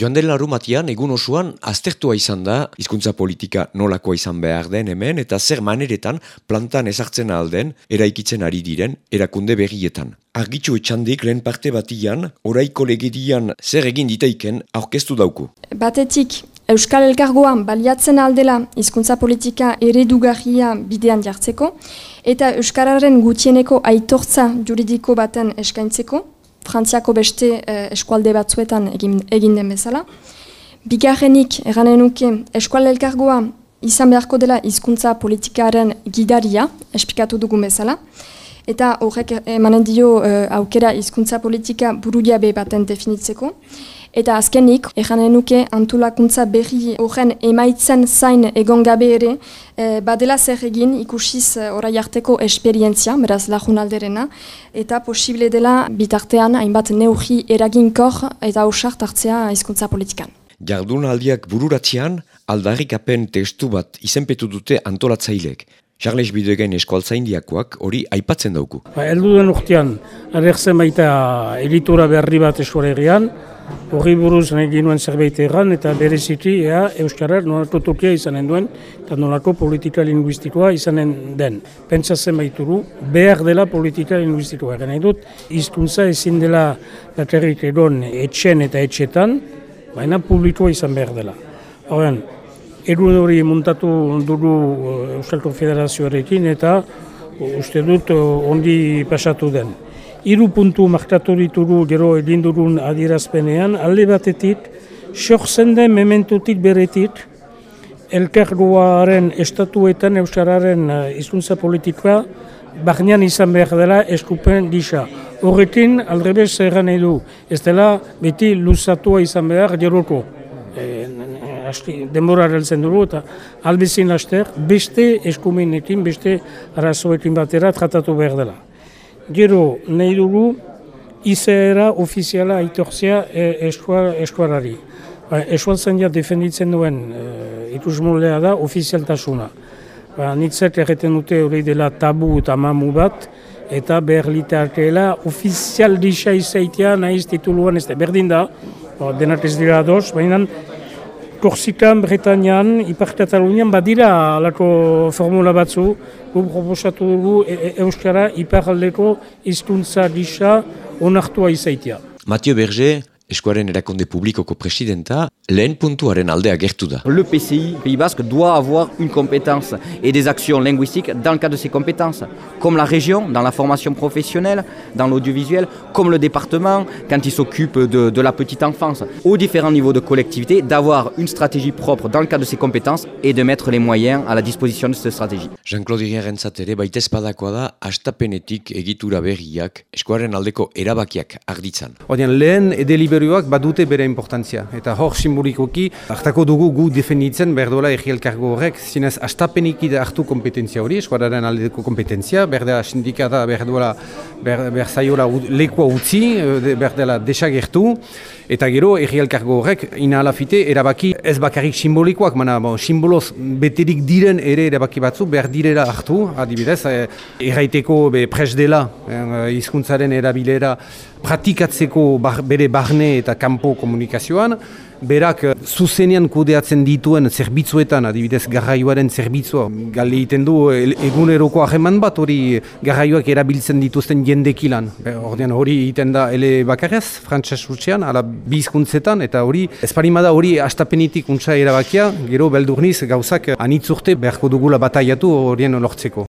Joan den larumatian, egun osoan, aztertua izan da, hizkuntza politika nolakoa izan behar den hemen, eta zer maneretan plantan ezartzen alden, eraikitzen ari diren, erakunde berrietan. Argitxo etxandik lehen parte batian, oraiko legedian zer egin diteiken aurkeztu dauku. Batetik, Euskal Elkargoan baliatzen aldela hizkuntza politika eredugarria bidean jartzeko, eta Euskararen gutieneko aitortza juridiko baten eskaintzeko, frantziako beste eh, eskualde batzuetan egin, egin den bezala. Bigarrenik, eranen nuke, eskual elkargoa izan beharko dela hizkuntza politikaren gidaria, espikatu dugu bezala. Eta horrek emanen dio eh, aukera hizkuntza politika burudiabe baten definitzeko. Eta azkenik, erranen nuke antolakuntza berri horren emaitzen zain egon gabe ere, e, badela zer egin ikusiz eh, orai arteko esperientzia, beraz lagun alderena, eta posible dela bitartean hainbat neugi eraginkor eta osart hartzea hizkuntza politikan. Jardun aldiak bururatzean, aldarrik apen testu bat izenpetu dute antolatzaileek. Charles Bidegen eskualtzaindiakoak hori aipatzen dauku. Ba, eldu den urtean, adertzen baita elitura berri bat eskuaregian, Horri buruz nahi ginuen zerbait erran eta bereziki ea Euskarar nolako tokia izanen duen eta nolako politika linguistikoa izanen den. Pentsa baituru, behar dela politika linguistikoa. Nahi dut, izkuntza ezin dela bakarrik egon etxen eta etxetan, baina publikoa izan behar dela. Horren, erun hori muntatu dugu eh, Euskal Konfederazioarekin eta uste dut eh, ondi pasatu den hiru puntu markatu ditugu gero edindurun adierazpenean, alde batetik, soxen den mementutik beretik, elkargoaren estatuetan euskararen eh, hizkuntza politikoa, Bagnean izan behar dela eskupen disa. Horrekin, aldrebez erran edu, ez dela beti luzatua izan behar geroko. E, denbora reltzen dugu eta albezin laster, beste eskumenekin, beste arazoekin batera tratatu behar dela. Gero, nahi dugu, izaera ofiziala aitorzea e, eskuarari. Ba, Eskualtzen ja defenditzen duen e, ikusmolea da ofizialtasuna. Ba, Nitzek erreten dute hori dela tabu eta mamu bat, eta behar litearkeela ofizial disa izaitea nahiz tituluan ez da. Berdin da, ba, denak ez dira ados, baina Korsikan, Bretañan, Ipar Katalunian, badira alako formula batzu, gu proposatu dugu e e Euskara Ipar aldeko izkuntza gisa onartua izaitia. Mathieu Berger, eskuaren erakonde publikoko presidenta, lehen puntuaren aldea gertu da. Le PCI, Pays Basque, doit avoir une compétence et des actions linguistiques dans le cadre de ses compétences, comme la région, dans la formation professionnelle, dans l'audiovisuel, comme le département, quand il s'occupe de, de la petite enfance, aux différents niveaux de collectivité, d'avoir une stratégie propre dans le cadre de ses compétences et de mettre les moyens à la disposition de cette stratégie. Jean-Claude ere, da, astapenetik egitura berriak, eskuaren aldeko erabakiak arditzan. Odean, lehen edeliberioak badute bere importantzia, eta hor simbolikoki, hartako dugu gu definitzen berdola egielkargo horrek, zinez astapenik hartu kompetentzia hori, eskuadaren aldeko kompetentzia, berdela sindikata berdola ber, berzaiola lekoa utzi, eh, berdela desagertu, eta gero egielkargo horrek inalafite erabaki ez bakarrik simbolikoak, mana bon, simboloz beterik diren ere erabaki batzu, behar direla hartu, adibidez, eh, erraiteko be, pres dela, eh, hizkuntzaren erabilera, pratikatzeko bere barne eta kanpo komunikazioan, berak eh, zuzenean kudeatzen dituen zerbitzuetan, adibidez garraioaren zerbitzua, gali egiten du eguneroko aheman bat hori garraioak erabiltzen dituzten jendekilan. Ordean hori egiten da ele bakarrez, frantses utxean, ala bizkuntzetan, eta hori esparimada hori astapenitik untsa erabakia, gero beldurniz gauzak anitzurte beharko dugula bataiatu horien lortzeko.